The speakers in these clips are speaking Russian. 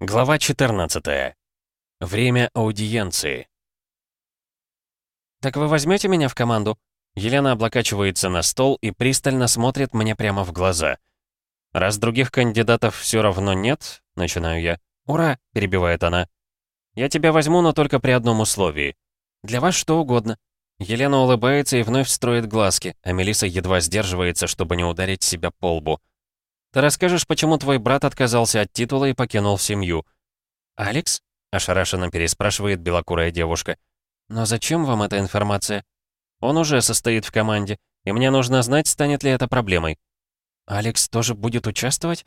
Глава 14. Время аудиенции. «Так вы возьмете меня в команду?» Елена облокачивается на стол и пристально смотрит мне прямо в глаза. «Раз других кандидатов все равно нет», — начинаю я. «Ура!» — перебивает она. «Я тебя возьму, но только при одном условии». «Для вас что угодно». Елена улыбается и вновь строит глазки, а Мелиса едва сдерживается, чтобы не ударить себя по лбу. Ты расскажешь, почему твой брат отказался от титула и покинул семью?» «Алекс?» — ошарашенно переспрашивает белокурая девушка. «Но зачем вам эта информация?» «Он уже состоит в команде, и мне нужно знать, станет ли это проблемой». «Алекс тоже будет участвовать?»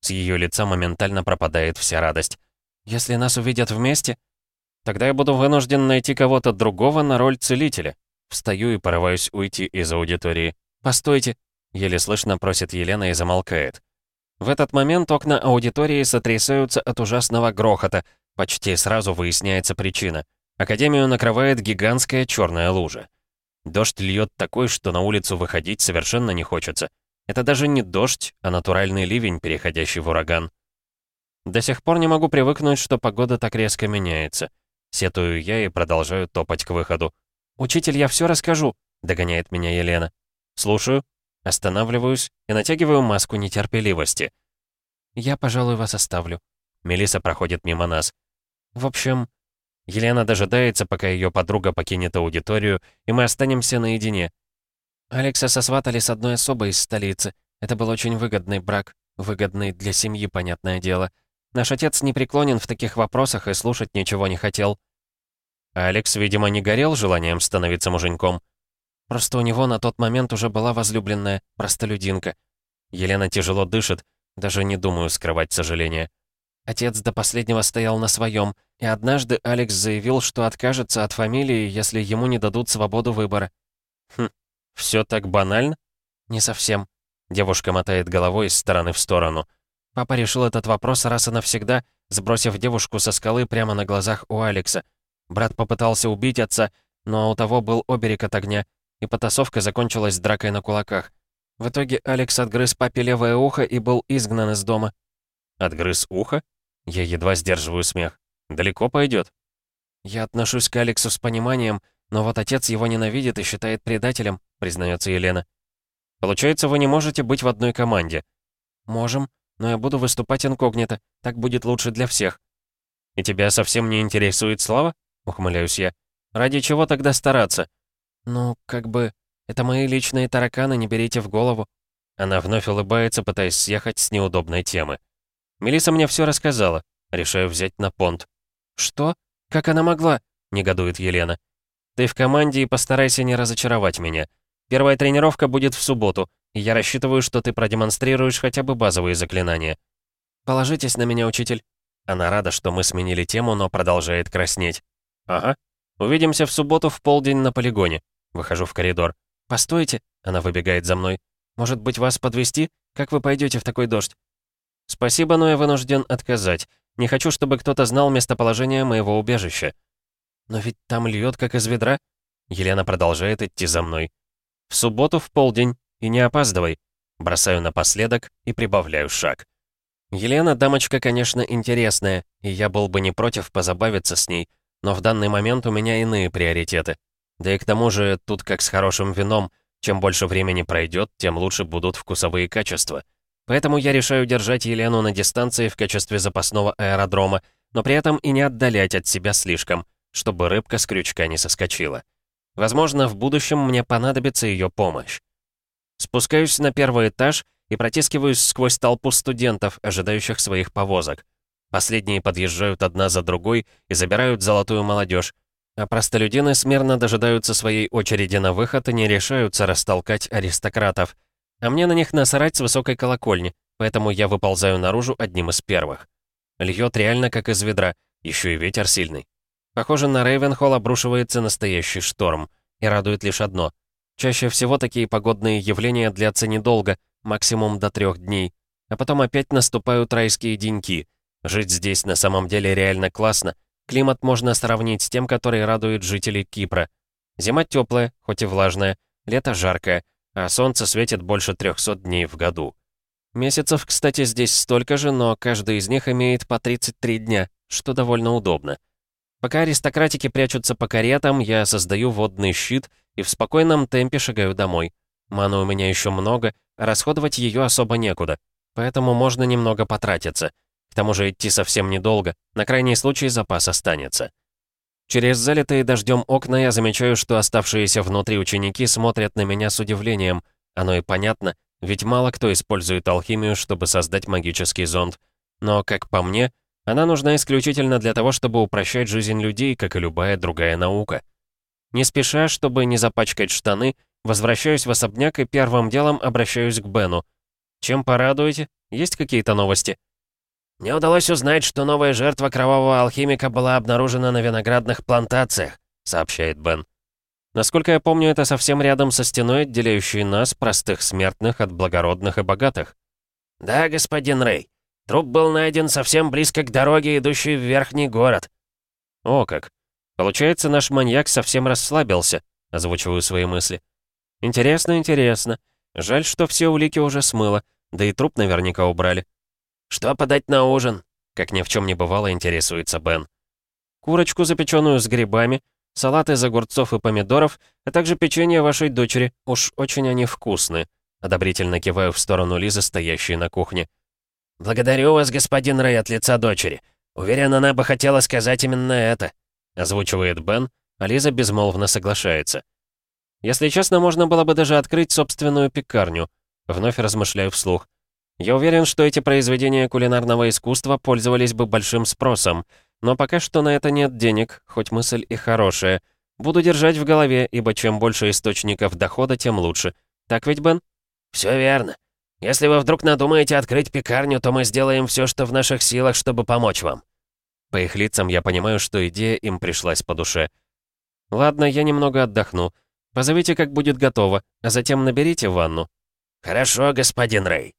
С ее лица моментально пропадает вся радость. «Если нас увидят вместе...» «Тогда я буду вынужден найти кого-то другого на роль целителя». Встаю и порываюсь уйти из аудитории. «Постойте!» Еле слышно просит Елена и замолкает. В этот момент окна аудитории сотрясаются от ужасного грохота. Почти сразу выясняется причина. Академию накрывает гигантская черная лужа. Дождь льет такой, что на улицу выходить совершенно не хочется. Это даже не дождь, а натуральный ливень, переходящий в ураган. До сих пор не могу привыкнуть, что погода так резко меняется. Сетую я и продолжаю топать к выходу. «Учитель, я все расскажу», — догоняет меня Елена. «Слушаю», Останавливаюсь и натягиваю маску нетерпеливости. «Я, пожалуй, вас оставлю». Мелиса проходит мимо нас. В общем, Елена дожидается, пока ее подруга покинет аудиторию, и мы останемся наедине. Алекса сосватали с одной особой из столицы. Это был очень выгодный брак. Выгодный для семьи, понятное дело. Наш отец не преклонен в таких вопросах и слушать ничего не хотел. Алекс, видимо, не горел желанием становиться муженьком. Просто у него на тот момент уже была возлюбленная простолюдинка. Елена тяжело дышит, даже не думаю скрывать сожаление. Отец до последнего стоял на своем, и однажды Алекс заявил, что откажется от фамилии, если ему не дадут свободу выбора. Хм, все так банально? Не совсем. Девушка мотает головой из стороны в сторону. Папа решил этот вопрос раз и навсегда, сбросив девушку со скалы прямо на глазах у Алекса. Брат попытался убить отца, но у того был оберег от огня, и потасовка закончилась дракой на кулаках. В итоге Алекс отгрыз папе левое ухо и был изгнан из дома. «Отгрыз ухо?» Я едва сдерживаю смех. «Далеко пойдет?» «Я отношусь к Алексу с пониманием, но вот отец его ненавидит и считает предателем», признается Елена. «Получается, вы не можете быть в одной команде?» «Можем, но я буду выступать инкогнито. Так будет лучше для всех». «И тебя совсем не интересует слава?» Ухмыляюсь я. «Ради чего тогда стараться? «Ну, как бы, это мои личные тараканы, не берите в голову». Она вновь улыбается, пытаясь съехать с неудобной темы. Мелиса мне все рассказала. Решаю взять на понт. «Что? Как она могла?» — негодует Елена. «Ты в команде и постарайся не разочаровать меня. Первая тренировка будет в субботу, и я рассчитываю, что ты продемонстрируешь хотя бы базовые заклинания». «Положитесь на меня, учитель». Она рада, что мы сменили тему, но продолжает краснеть. «Ага. Увидимся в субботу в полдень на полигоне. Выхожу в коридор. «Постойте!» — она выбегает за мной. «Может быть, вас подвести? Как вы пойдете в такой дождь?» «Спасибо, но я вынужден отказать. Не хочу, чтобы кто-то знал местоположение моего убежища». «Но ведь там льет, как из ведра». Елена продолжает идти за мной. «В субботу в полдень. И не опаздывай». Бросаю напоследок и прибавляю шаг. Елена дамочка, конечно, интересная, и я был бы не против позабавиться с ней, но в данный момент у меня иные приоритеты. Да и к тому же, тут как с хорошим вином, чем больше времени пройдет, тем лучше будут вкусовые качества. Поэтому я решаю держать Елену на дистанции в качестве запасного аэродрома, но при этом и не отдалять от себя слишком, чтобы рыбка с крючка не соскочила. Возможно, в будущем мне понадобится ее помощь. Спускаюсь на первый этаж и протискиваюсь сквозь толпу студентов, ожидающих своих повозок. Последние подъезжают одна за другой и забирают золотую молодежь, а простолюдины смирно дожидаются своей очереди на выход и не решаются растолкать аристократов. А мне на них насрать с высокой колокольни, поэтому я выползаю наружу одним из первых. Льет реально как из ведра, еще и ветер сильный. Похоже, на Рейвенхолл обрушивается настоящий шторм. И радует лишь одно. Чаще всего такие погодные явления длятся недолго, максимум до трех дней. А потом опять наступают райские деньки. Жить здесь на самом деле реально классно — Климат можно сравнить с тем, который радует жителей Кипра. Зима теплая, хоть и влажная, лето жаркое, а солнце светит больше 300 дней в году. Месяцев, кстати, здесь столько же, но каждый из них имеет по 33 дня, что довольно удобно. Пока аристократики прячутся по каретам, я создаю водный щит и в спокойном темпе шагаю домой. Маны у меня еще много, расходовать ее особо некуда, поэтому можно немного потратиться. К тому же идти совсем недолго, на крайний случай запас останется. Через залитые дождем окна я замечаю, что оставшиеся внутри ученики смотрят на меня с удивлением. Оно и понятно, ведь мало кто использует алхимию, чтобы создать магический зонд. Но, как по мне, она нужна исключительно для того, чтобы упрощать жизнь людей, как и любая другая наука. Не спеша, чтобы не запачкать штаны, возвращаюсь в особняк и первым делом обращаюсь к Бену. «Чем порадуете? Есть какие-то новости?» «Мне удалось узнать, что новая жертва кровавого алхимика была обнаружена на виноградных плантациях», — сообщает Бен. Насколько я помню, это совсем рядом со стеной, отделяющей нас, простых смертных, от благородных и богатых. «Да, господин Рэй. Труп был найден совсем близко к дороге, идущей в верхний город». «О как! Получается, наш маньяк совсем расслабился», — озвучиваю свои мысли. «Интересно, интересно. Жаль, что все улики уже смыло, да и труп наверняка убрали». «Что подать на ужин?» — как ни в чем не бывало, интересуется Бен. «Курочку, запеченную с грибами, салат из огурцов и помидоров, а также печенье вашей дочери. Уж очень они вкусны», — одобрительно киваю в сторону Лизы, стоящей на кухне. «Благодарю вас, господин Рэй, от лица дочери. Уверен, она бы хотела сказать именно это», — озвучивает Бен, а Лиза безмолвно соглашается. «Если честно, можно было бы даже открыть собственную пекарню», — вновь размышляю вслух. «Я уверен, что эти произведения кулинарного искусства пользовались бы большим спросом, но пока что на это нет денег, хоть мысль и хорошая. Буду держать в голове, ибо чем больше источников дохода, тем лучше. Так ведь, Бен? Все верно. Если вы вдруг надумаете открыть пекарню, то мы сделаем все, что в наших силах, чтобы помочь вам. По их лицам я понимаю, что идея им пришлась по душе. Ладно, я немного отдохну. Позовите, как будет готово, а затем наберите ванну. Хорошо, господин Рэй.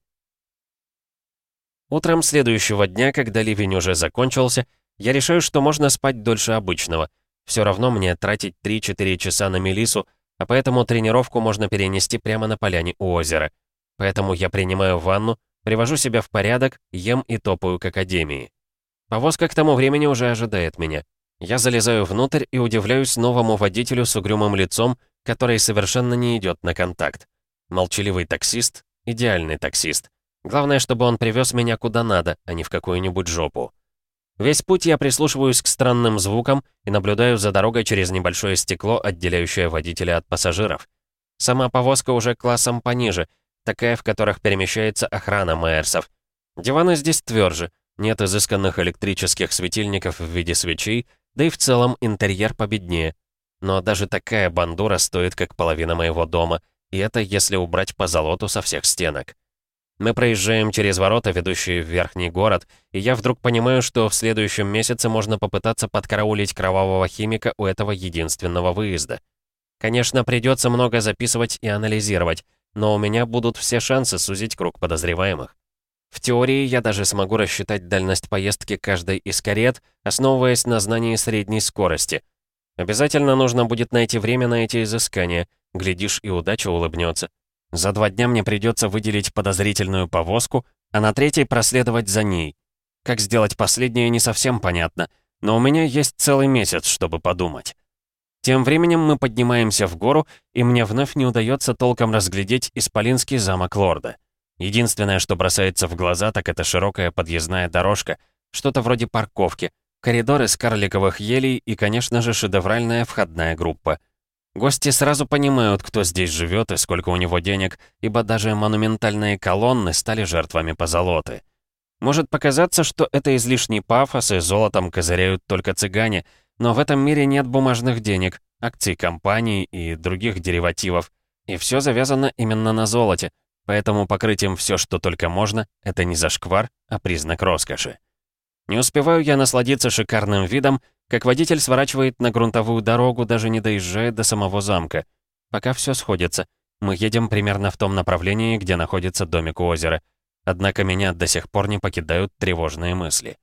Утром следующего дня, когда ливень уже закончился, я решаю, что можно спать дольше обычного. Все равно мне тратить 3-4 часа на Мелису, а поэтому тренировку можно перенести прямо на поляне у озера. Поэтому я принимаю ванну, привожу себя в порядок, ем и топаю к академии. Повозка к тому времени уже ожидает меня. Я залезаю внутрь и удивляюсь новому водителю с угрюмым лицом, который совершенно не идет на контакт. Молчаливый таксист, идеальный таксист. Главное, чтобы он привез меня куда надо, а не в какую-нибудь жопу. Весь путь я прислушиваюсь к странным звукам и наблюдаю за дорогой через небольшое стекло, отделяющее водителя от пассажиров. Сама повозка уже классом пониже, такая, в которых перемещается охрана Майерсов. Диваны здесь тверже, нет изысканных электрических светильников в виде свечей, да и в целом интерьер победнее. Но даже такая бандура стоит как половина моего дома, и это если убрать по золоту со всех стенок. Мы проезжаем через ворота, ведущие в верхний город, и я вдруг понимаю, что в следующем месяце можно попытаться подкараулить кровавого химика у этого единственного выезда. Конечно, придется много записывать и анализировать, но у меня будут все шансы сузить круг подозреваемых. В теории я даже смогу рассчитать дальность поездки каждой из карет, основываясь на знании средней скорости. Обязательно нужно будет найти время на эти изыскания, глядишь, и удача улыбнется. За два дня мне придется выделить подозрительную повозку, а на третьей проследовать за ней. Как сделать последнее, не совсем понятно, но у меня есть целый месяц, чтобы подумать. Тем временем мы поднимаемся в гору, и мне вновь не удается толком разглядеть Исполинский замок лорда. Единственное, что бросается в глаза, так это широкая подъездная дорожка, что-то вроде парковки, коридоры из карликовых елей и, конечно же, шедевральная входная группа — Гости сразу понимают, кто здесь живет и сколько у него денег, ибо даже монументальные колонны стали жертвами позолоты. Может показаться, что это излишний пафос и золотом козыряют только цыгане, но в этом мире нет бумажных денег, акций компаний и других деривативов. И все завязано именно на золоте, поэтому покрыть им все, что только можно, это не зашквар, а признак роскоши. Не успеваю я насладиться шикарным видом, как водитель сворачивает на грунтовую дорогу, даже не доезжает до самого замка. Пока все сходится. Мы едем примерно в том направлении, где находится домик у озера. Однако меня до сих пор не покидают тревожные мысли.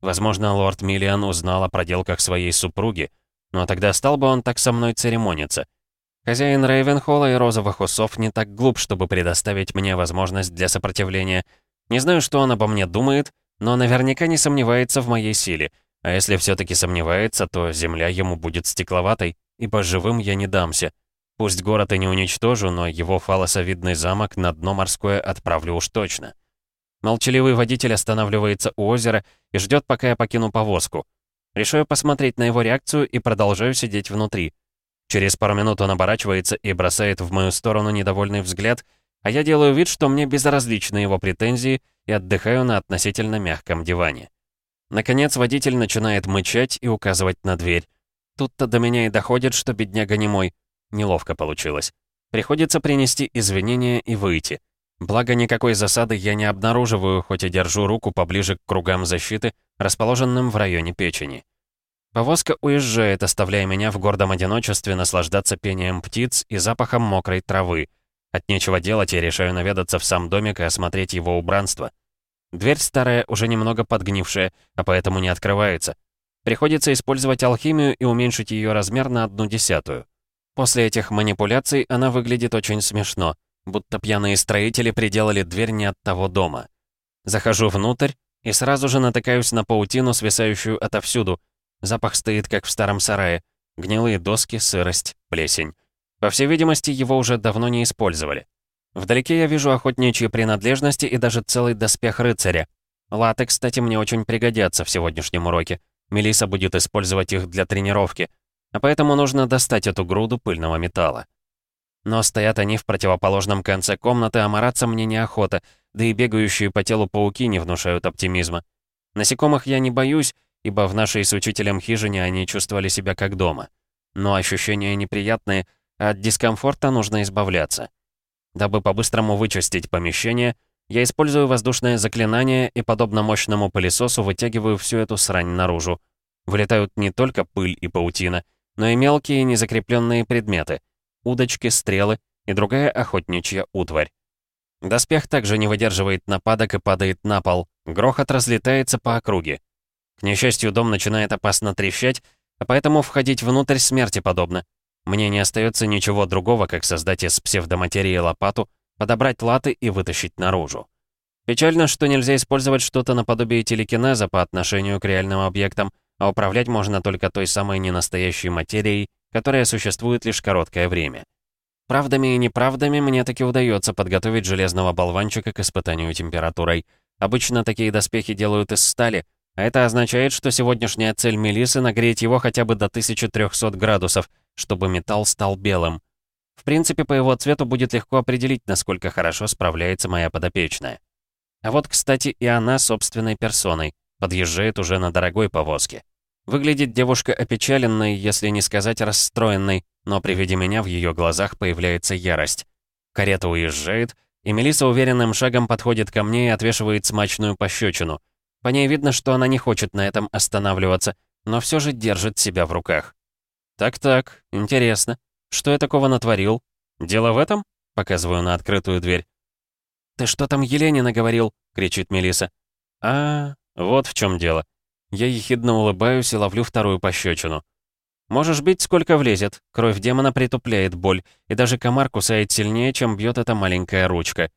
Возможно, лорд Миллиан узнал о проделках своей супруги, но тогда стал бы он так со мной церемониться. Хозяин Рейвенхолла и розовых усов не так глуп, чтобы предоставить мне возможность для сопротивления. Не знаю, что он обо мне думает, но наверняка не сомневается в моей силе. А если все таки сомневается, то земля ему будет стекловатой, ибо живым я не дамся. Пусть город и не уничтожу, но его фалосовидный замок на дно морское отправлю уж точно. Молчаливый водитель останавливается у озера и ждет, пока я покину повозку. Решаю посмотреть на его реакцию и продолжаю сидеть внутри. Через пару минут он оборачивается и бросает в мою сторону недовольный взгляд, а я делаю вид, что мне безразличны его претензии и отдыхаю на относительно мягком диване. Наконец водитель начинает мычать и указывать на дверь. Тут-то до меня и доходит, что бедняга не мой. Неловко получилось. Приходится принести извинения и выйти. Благо, никакой засады я не обнаруживаю, хоть и держу руку поближе к кругам защиты, расположенным в районе печени. Повозка уезжает, оставляя меня в гордом одиночестве наслаждаться пением птиц и запахом мокрой травы. От нечего делать я решаю наведаться в сам домик и осмотреть его убранство. Дверь старая, уже немного подгнившая, а поэтому не открывается. Приходится использовать алхимию и уменьшить ее размер на одну десятую. После этих манипуляций она выглядит очень смешно, будто пьяные строители приделали дверь не от того дома. Захожу внутрь и сразу же натыкаюсь на паутину, свисающую отовсюду. Запах стоит, как в старом сарае. Гнилые доски, сырость, плесень. По всей видимости, его уже давно не использовали. Вдалеке я вижу охотничьи принадлежности и даже целый доспех рыцаря. Латы, кстати, мне очень пригодятся в сегодняшнем уроке. Мелиса будет использовать их для тренировки — а поэтому нужно достать эту груду пыльного металла. Но стоят они в противоположном конце комнаты, а мараться мне неохота, да и бегающие по телу пауки не внушают оптимизма. Насекомых я не боюсь, ибо в нашей с учителем хижине они чувствовали себя как дома. Но ощущения неприятные, от дискомфорта нужно избавляться. Дабы по-быстрому вычистить помещение, я использую воздушное заклинание и, подобно мощному пылесосу, вытягиваю всю эту срань наружу. Вылетают не только пыль и паутина, но и мелкие незакрепленные предметы — удочки, стрелы и другая охотничья утварь. Доспех также не выдерживает нападок и падает на пол. Грохот разлетается по округе. К несчастью, дом начинает опасно трещать, а поэтому входить внутрь смерти подобно. Мне не остается ничего другого, как создать из псевдоматерии лопату, подобрать латы и вытащить наружу. Печально, что нельзя использовать что-то наподобие телекинеза по отношению к реальным объектам, а управлять можно только той самой ненастоящей материей, которая существует лишь короткое время. Правдами и неправдами мне таки удается подготовить железного болванчика к испытанию температурой. Обычно такие доспехи делают из стали, это означает, что сегодняшняя цель Мелисы — нагреть его хотя бы до 1300 градусов, чтобы металл стал белым. В принципе, по его цвету будет легко определить, насколько хорошо справляется моя подопечная. А вот, кстати, и она собственной персоной подъезжает уже на дорогой повозке. Выглядит девушка опечаленной, если не сказать расстроенной, но при виде меня в ее глазах появляется ярость. Карета уезжает, и Мелиса уверенным шагом подходит ко мне и отвешивает смачную пощечину. По ней видно, что она не хочет на этом останавливаться, но все же держит себя в руках. «Так-так, интересно. Что я такого натворил? Дело в этом?» Показываю на открытую дверь. «Ты что там Елене наговорил?» — кричит Мелиса. «А, вот в чем дело. Я ехидно улыбаюсь и ловлю вторую пощечину. Можешь бить, сколько влезет. Кровь демона притупляет боль, и даже комар кусает сильнее, чем бьет эта маленькая ручка.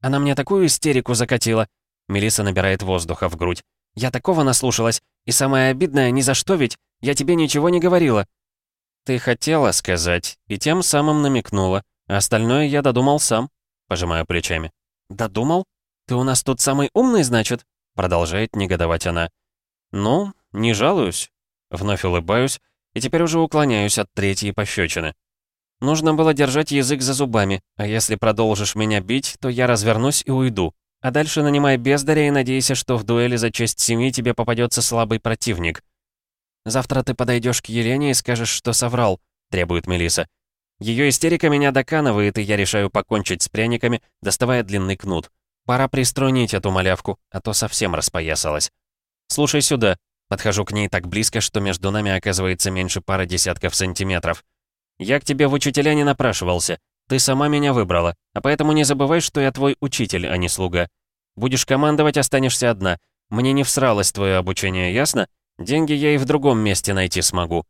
Она мне такую истерику закатила. Мелиса набирает воздуха в грудь. Я такого наслушалась. И самое обидное, ни за что ведь. Я тебе ничего не говорила. Ты хотела сказать, и тем самым намекнула. А остальное я додумал сам. Пожимаю плечами. Додумал? Ты у нас тут самый умный, значит? Продолжает негодовать она. «Ну, не жалуюсь». Вновь улыбаюсь и теперь уже уклоняюсь от третьей пощечины. Нужно было держать язык за зубами, а если продолжишь меня бить, то я развернусь и уйду. А дальше нанимай бездаря и надейся, что в дуэли за честь семьи тебе попадется слабый противник. Завтра ты подойдешь к Елене и скажешь, что соврал, требует Мелиса. Ее истерика меня доканывает, и я решаю покончить с пряниками, доставая длинный кнут. Пора приструнить эту малявку, а то совсем распоясалась. «Слушай сюда». Подхожу к ней так близко, что между нами оказывается меньше пары десятков сантиметров. «Я к тебе в учителя не напрашивался. Ты сама меня выбрала, а поэтому не забывай, что я твой учитель, а не слуга. Будешь командовать, останешься одна. Мне не всралось твое обучение, ясно? Деньги я и в другом месте найти смогу».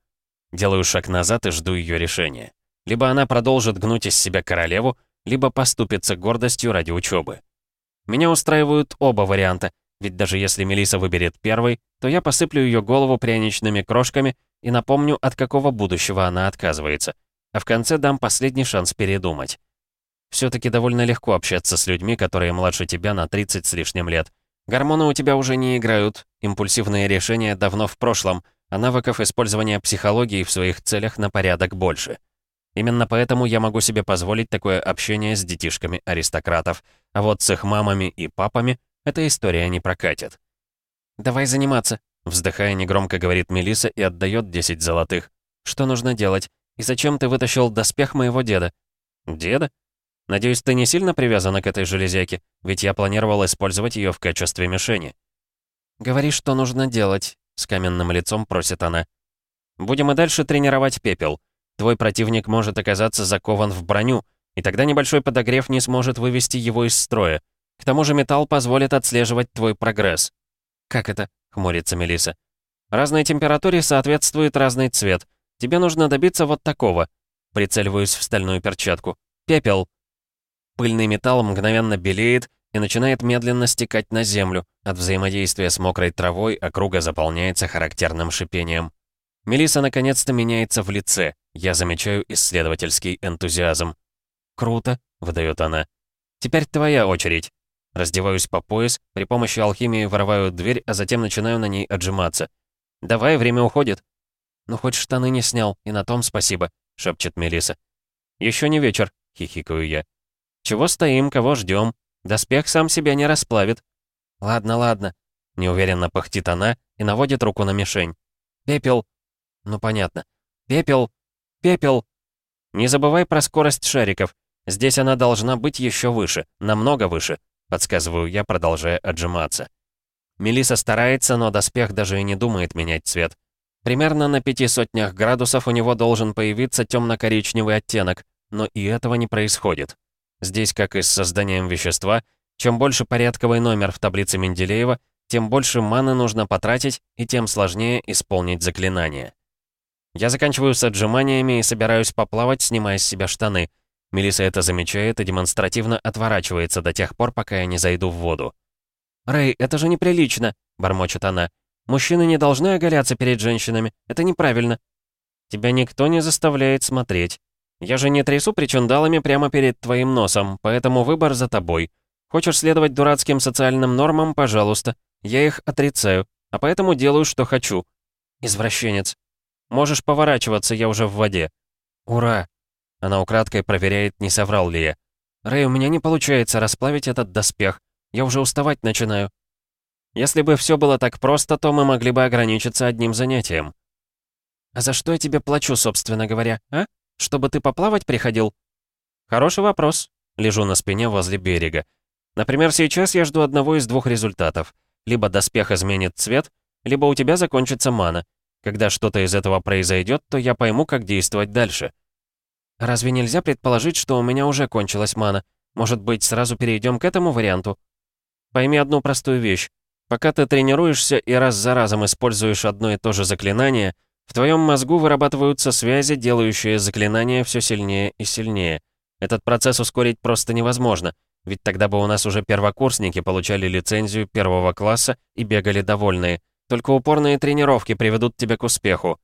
Делаю шаг назад и жду ее решения. Либо она продолжит гнуть из себя королеву, либо поступится гордостью ради учебы. Меня устраивают оба варианта, ведь даже если Мелиса выберет первый, то я посыплю ее голову пряничными крошками и напомню, от какого будущего она отказывается. А в конце дам последний шанс передумать. все таки довольно легко общаться с людьми, которые младше тебя на 30 с лишним лет. Гормоны у тебя уже не играют, импульсивные решения давно в прошлом, а навыков использования психологии в своих целях на порядок больше. Именно поэтому я могу себе позволить такое общение с детишками аристократов, а вот с их мамами и папами эта история не прокатит. «Давай заниматься», — вздыхая негромко говорит Мелиса и отдает 10 золотых. «Что нужно делать? И зачем ты вытащил доспех моего деда?» «Деда? Надеюсь, ты не сильно привязана к этой железяке, ведь я планировал использовать ее в качестве мишени». «Говори, что нужно делать», — с каменным лицом просит она. «Будем и дальше тренировать пепел. Твой противник может оказаться закован в броню, и тогда небольшой подогрев не сможет вывести его из строя. К тому же металл позволит отслеживать твой прогресс». «Как это?» — хмурится Мелиса. «Разной температуре соответствует разный цвет. Тебе нужно добиться вот такого». Прицеливаюсь в стальную перчатку. «Пепел». Пыльный металл мгновенно белеет и начинает медленно стекать на землю. От взаимодействия с мокрой травой округа заполняется характерным шипением. Мелиса наконец-то меняется в лице. Я замечаю исследовательский энтузиазм. «Круто», — выдает она. «Теперь твоя очередь». Раздеваюсь по пояс, при помощи алхимии вырываю дверь, а затем начинаю на ней отжиматься. «Давай, время уходит». «Ну, хоть штаны не снял, и на том спасибо», — шепчет Мелиса. Еще не вечер», — хихикаю я. «Чего стоим, кого ждем? Доспех сам себя не расплавит». «Ладно, ладно», — неуверенно пыхтит она и наводит руку на мишень. «Пепел». «Ну, понятно. Пепел. Пепел». «Не забывай про скорость шариков. Здесь она должна быть еще выше, намного выше. Подсказываю я, продолжая отжиматься. Мелиса старается, но доспех даже и не думает менять цвет. Примерно на пяти сотнях градусов у него должен появиться темно-коричневый оттенок, но и этого не происходит. Здесь, как и с созданием вещества, чем больше порядковый номер в таблице Менделеева, тем больше маны нужно потратить и тем сложнее исполнить заклинание. Я заканчиваю с отжиманиями и собираюсь поплавать, снимая с себя штаны. Мелиса это замечает и демонстративно отворачивается до тех пор, пока я не зайду в воду. «Рэй, это же неприлично!» — бормочет она. «Мужчины не должны оголяться перед женщинами. Это неправильно». «Тебя никто не заставляет смотреть. Я же не трясу причиндалами прямо перед твоим носом, поэтому выбор за тобой. Хочешь следовать дурацким социальным нормам, пожалуйста. Я их отрицаю, а поэтому делаю, что хочу. Извращенец. Можешь поворачиваться, я уже в воде. Ура! Она украдкой проверяет, не соврал ли я. «Рэй, у меня не получается расплавить этот доспех. Я уже уставать начинаю». Если бы все было так просто, то мы могли бы ограничиться одним занятием. «А за что я тебе плачу, собственно говоря, а? Чтобы ты поплавать приходил?» «Хороший вопрос». Лежу на спине возле берега. Например, сейчас я жду одного из двух результатов. Либо доспех изменит цвет, либо у тебя закончится мана. Когда что-то из этого произойдет, то я пойму, как действовать дальше. Разве нельзя предположить, что у меня уже кончилась мана? Может быть, сразу перейдем к этому варианту? Пойми одну простую вещь. Пока ты тренируешься и раз за разом используешь одно и то же заклинание, в твоем мозгу вырабатываются связи, делающие заклинание все сильнее и сильнее. Этот процесс ускорить просто невозможно, ведь тогда бы у нас уже первокурсники получали лицензию первого класса и бегали довольные. Только упорные тренировки приведут тебя к успеху.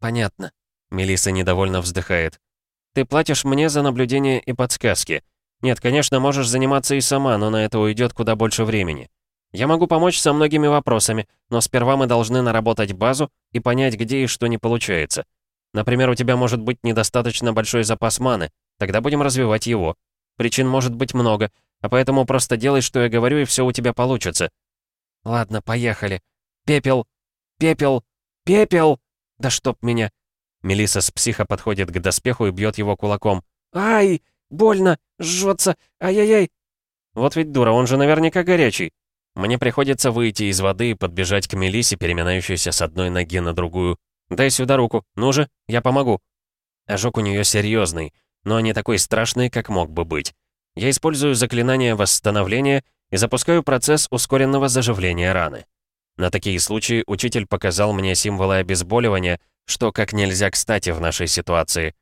Понятно. Мелиса недовольно вздыхает. Ты платишь мне за наблюдение и подсказки. Нет, конечно, можешь заниматься и сама, но на это уйдет куда больше времени. Я могу помочь со многими вопросами, но сперва мы должны наработать базу и понять, где и что не получается. Например, у тебя может быть недостаточно большой запас маны, тогда будем развивать его. Причин может быть много, а поэтому просто делай, что я говорю, и все у тебя получится. Ладно, поехали. Пепел, пепел, пепел! Да чтоб меня. Мелиса с психа подходит к доспеху и бьет его кулаком. «Ай! Больно! Жжется! Ай-яй-яй!» Вот ведь дура, он же наверняка горячий. Мне приходится выйти из воды и подбежать к Мелисе, переминающейся с одной ноги на другую. «Дай сюда руку. Ну же, я помогу». Ожог у нее серьезный, но не такой страшный, как мог бы быть. Я использую заклинание восстановления и запускаю процесс ускоренного заживления раны. На такие случаи учитель показал мне символы обезболивания — что как нельзя кстати в нашей ситуации.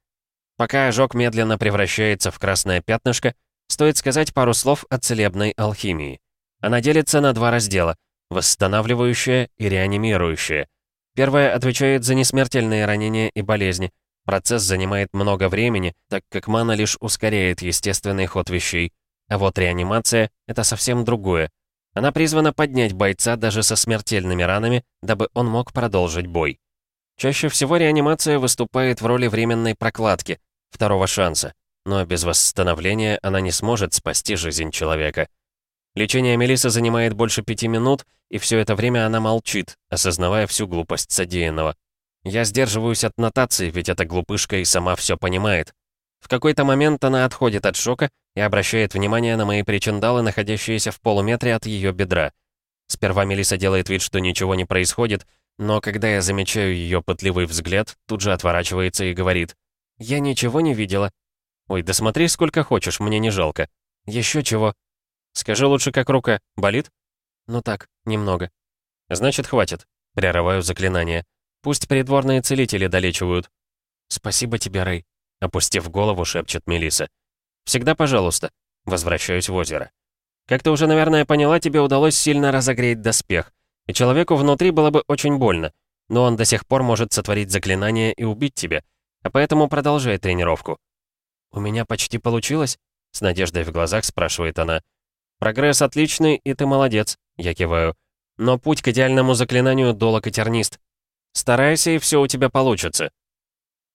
Пока ожог медленно превращается в красное пятнышко, стоит сказать пару слов о целебной алхимии. Она делится на два раздела — восстанавливающая и реанимирующая. Первая отвечает за несмертельные ранения и болезни. Процесс занимает много времени, так как мана лишь ускоряет естественный ход вещей. А вот реанимация — это совсем другое. Она призвана поднять бойца даже со смертельными ранами, дабы он мог продолжить бой. Чаще всего реанимация выступает в роли временной прокладки, второго шанса, но без восстановления она не сможет спасти жизнь человека. Лечение Мелисы занимает больше пяти минут, и все это время она молчит, осознавая всю глупость содеянного. Я сдерживаюсь от нотаций, ведь эта глупышка и сама все понимает. В какой-то момент она отходит от шока и обращает внимание на мои причиндалы, находящиеся в полуметре от ее бедра. Сперва Мелиса делает вид, что ничего не происходит, но когда я замечаю ее пытливый взгляд, тут же отворачивается и говорит. «Я ничего не видела». «Ой, да смотри сколько хочешь, мне не жалко». Еще чего?» «Скажи лучше, как рука. Болит?» «Ну так, немного». «Значит, хватит». Прерываю заклинание. «Пусть придворные целители долечивают». «Спасибо тебе, Рэй», — опустив голову, шепчет Мелиса. «Всегда пожалуйста». Возвращаюсь в озеро. «Как ты уже, наверное, поняла, тебе удалось сильно разогреть доспех. И человеку внутри было бы очень больно. Но он до сих пор может сотворить заклинание и убить тебя. А поэтому продолжай тренировку». «У меня почти получилось?» — с надеждой в глазах спрашивает она. «Прогресс отличный, и ты молодец», — я киваю. «Но путь к идеальному заклинанию долог и тернист. Старайся, и все у тебя получится».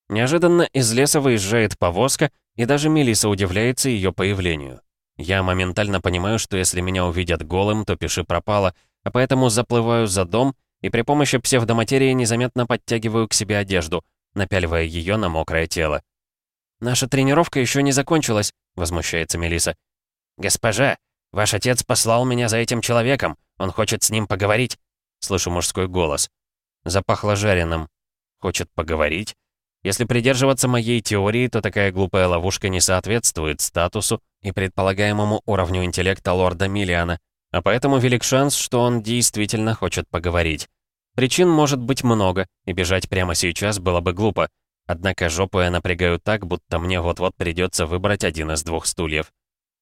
Неожиданно из леса выезжает повозка, и даже Мелиса удивляется ее появлению. Я моментально понимаю, что если меня увидят голым, то пиши пропало, а поэтому заплываю за дом и при помощи псевдоматерии незаметно подтягиваю к себе одежду, напяливая ее на мокрое тело. «Наша тренировка еще не закончилась», — возмущается Мелиса. «Госпожа, «Ваш отец послал меня за этим человеком. Он хочет с ним поговорить». Слышу мужской голос. Запахло жареным. Хочет поговорить? Если придерживаться моей теории, то такая глупая ловушка не соответствует статусу и предполагаемому уровню интеллекта лорда Миллиана, а поэтому велик шанс, что он действительно хочет поговорить. Причин может быть много, и бежать прямо сейчас было бы глупо. Однако жопу я напрягаю так, будто мне вот-вот придется выбрать один из двух стульев.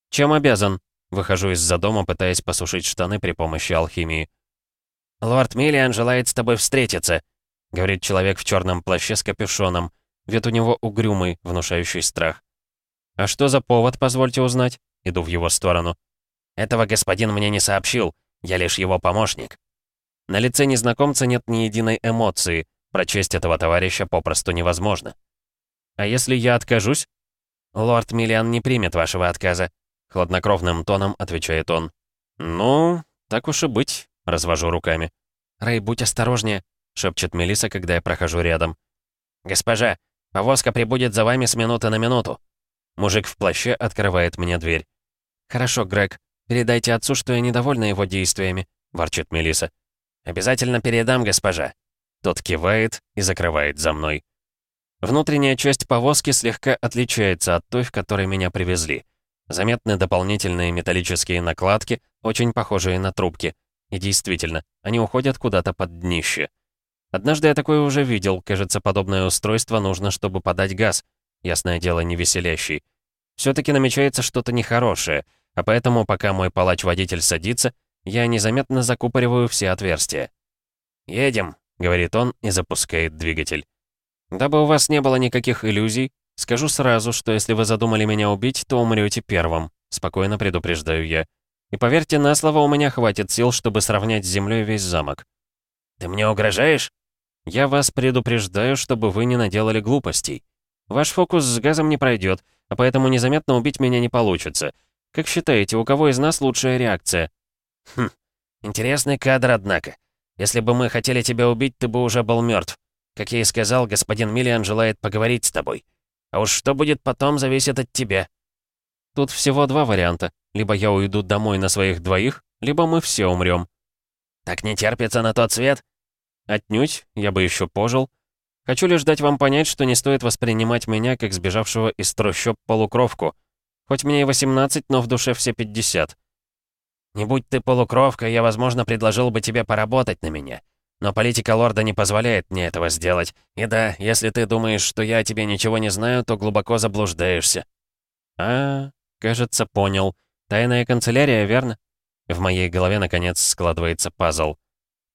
«Чем обязан?» Выхожу из-за дома, пытаясь посушить штаны при помощи алхимии. «Лорд Миллиан желает с тобой встретиться», — говорит человек в черном плаще с капюшоном. Вид у него угрюмый, внушающий страх. «А что за повод, позвольте узнать?» Иду в его сторону. «Этого господин мне не сообщил. Я лишь его помощник». На лице незнакомца нет ни единой эмоции. Прочесть этого товарища попросту невозможно. «А если я откажусь?» «Лорд Миллиан не примет вашего отказа», Хладнокровным тоном отвечает он. «Ну, так уж и быть», — развожу руками. «Рэй, будь осторожнее», — шепчет Мелиса, когда я прохожу рядом. «Госпожа, повозка прибудет за вами с минуты на минуту». Мужик в плаще открывает мне дверь. «Хорошо, Грег, передайте отцу, что я недовольна его действиями», — ворчит Мелиса. «Обязательно передам, госпожа». Тот кивает и закрывает за мной. Внутренняя часть повозки слегка отличается от той, в которой меня привезли. Заметны дополнительные металлические накладки, очень похожие на трубки. И действительно, они уходят куда-то под днище. Однажды я такое уже видел, кажется, подобное устройство нужно, чтобы подать газ. Ясное дело, не веселящий. Все-таки намечается что-то нехорошее, а поэтому, пока мой палач-водитель садится, я незаметно закупориваю все отверстия. «Едем», — говорит он и запускает двигатель. Дабы у вас не было никаких иллюзий, Скажу сразу, что если вы задумали меня убить, то умрете первым. Спокойно предупреждаю я. И поверьте на слово, у меня хватит сил, чтобы сравнять с землей весь замок. Ты мне угрожаешь? Я вас предупреждаю, чтобы вы не наделали глупостей. Ваш фокус с газом не пройдет, а поэтому незаметно убить меня не получится. Как считаете, у кого из нас лучшая реакция? Хм, интересный кадр, однако. Если бы мы хотели тебя убить, ты бы уже был мертв. Как я и сказал, господин Миллиан желает поговорить с тобой. А уж что будет потом, зависит от тебя. Тут всего два варианта. Либо я уйду домой на своих двоих, либо мы все умрем. Так не терпится на тот свет? Отнюдь, я бы еще пожил. Хочу лишь дать вам понять, что не стоит воспринимать меня как сбежавшего из трущоб полукровку. Хоть мне и 18, но в душе все 50. Не будь ты полукровка, я, возможно, предложил бы тебе поработать на меня. Но политика лорда не позволяет мне этого сделать. И да, если ты думаешь, что я о тебе ничего не знаю, то глубоко заблуждаешься». «А, кажется, понял. Тайная канцелярия, верно?» В моей голове, наконец, складывается пазл.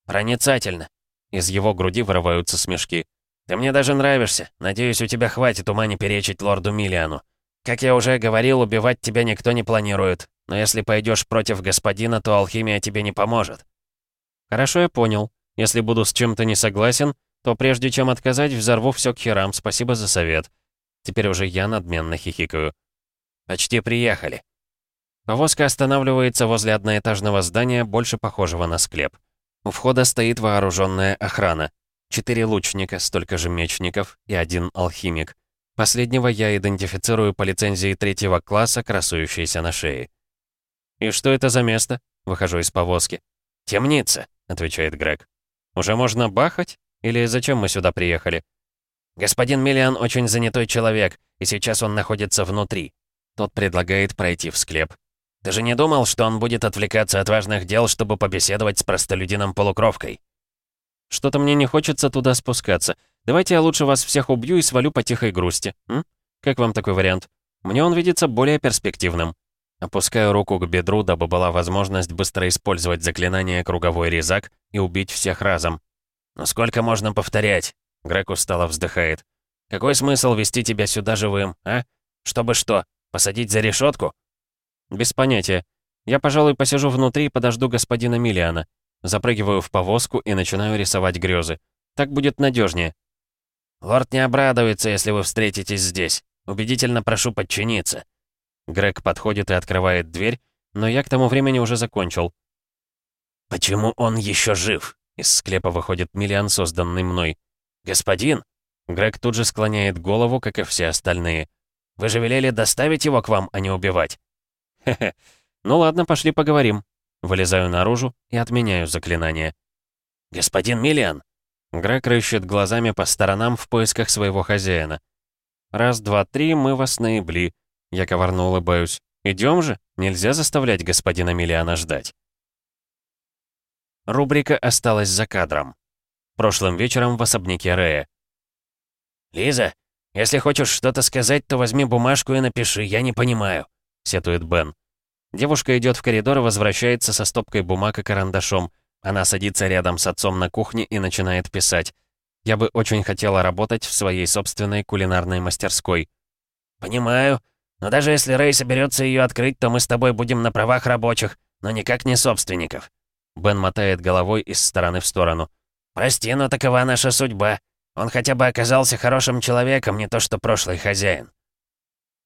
«Проницательно». Из его груди вырываются смешки. «Ты мне даже нравишься. Надеюсь, у тебя хватит ума не перечить лорду Миллиану. Как я уже говорил, убивать тебя никто не планирует. Но если пойдешь против господина, то алхимия тебе не поможет». «Хорошо, я понял. Если буду с чем-то не согласен, то прежде чем отказать, взорву все к херам. Спасибо за совет». Теперь уже я надменно хихикаю. «Почти приехали». Повозка останавливается возле одноэтажного здания, больше похожего на склеп. У входа стоит вооруженная охрана. Четыре лучника, столько же мечников и один алхимик. Последнего я идентифицирую по лицензии третьего класса, красующейся на шее. «И что это за место?» Выхожу из повозки. «Темница», — отвечает Грег. «Уже можно бахать? Или зачем мы сюда приехали?» «Господин Миллиан очень занятой человек, и сейчас он находится внутри». Тот предлагает пройти в склеп. «Ты же не думал, что он будет отвлекаться от важных дел, чтобы побеседовать с простолюдином-полукровкой?» «Что-то мне не хочется туда спускаться. Давайте я лучше вас всех убью и свалю по тихой грусти. М? Как вам такой вариант? Мне он видится более перспективным». Опускаю руку к бедру, дабы была возможность быстро использовать заклинание «Круговой резак» и убить всех разом. «Но сколько можно повторять?» Грег устало вздыхает. «Какой смысл вести тебя сюда живым, а? Чтобы что, посадить за решетку? «Без понятия. Я, пожалуй, посижу внутри и подожду господина Миллиана. Запрыгиваю в повозку и начинаю рисовать грезы. Так будет надежнее. «Лорд не обрадуется, если вы встретитесь здесь. Убедительно прошу подчиниться». Грег подходит и открывает дверь, но я к тому времени уже закончил. «Почему он еще жив?» Из склепа выходит Миллиан, созданный мной. «Господин?» Грег тут же склоняет голову, как и все остальные. «Вы же велели доставить его к вам, а не убивать?» «Хе-хе. Ну ладно, пошли поговорим». Вылезаю наружу и отменяю заклинание. «Господин Миллиан!» Грег рыщет глазами по сторонам в поисках своего хозяина. «Раз, два, три, мы вас наебли». Я коварно улыбаюсь. Идем же, нельзя заставлять господина Миллиана ждать. Рубрика осталась за кадром. Прошлым вечером в особняке Рея. «Лиза, если хочешь что-то сказать, то возьми бумажку и напиши, я не понимаю», — сетует Бен. Девушка идет в коридор и возвращается со стопкой бумаг и карандашом. Она садится рядом с отцом на кухне и начинает писать. Я бы очень хотела работать в своей собственной кулинарной мастерской. «Понимаю. Но даже если Рэй соберется ее открыть, то мы с тобой будем на правах рабочих, но никак не собственников». Бен мотает головой из стороны в сторону. «Прости, но такова наша судьба. Он хотя бы оказался хорошим человеком, не то что прошлый хозяин».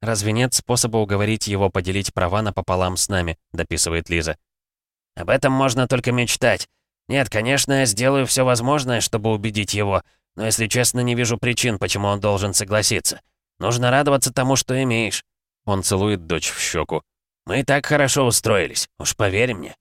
«Разве нет способа уговорить его поделить права напополам с нами?» — дописывает Лиза. «Об этом можно только мечтать. Нет, конечно, я сделаю все возможное, чтобы убедить его, но, если честно, не вижу причин, почему он должен согласиться. Нужно радоваться тому, что имеешь». Он целует дочь в щеку. «Мы так хорошо устроились, уж поверь мне».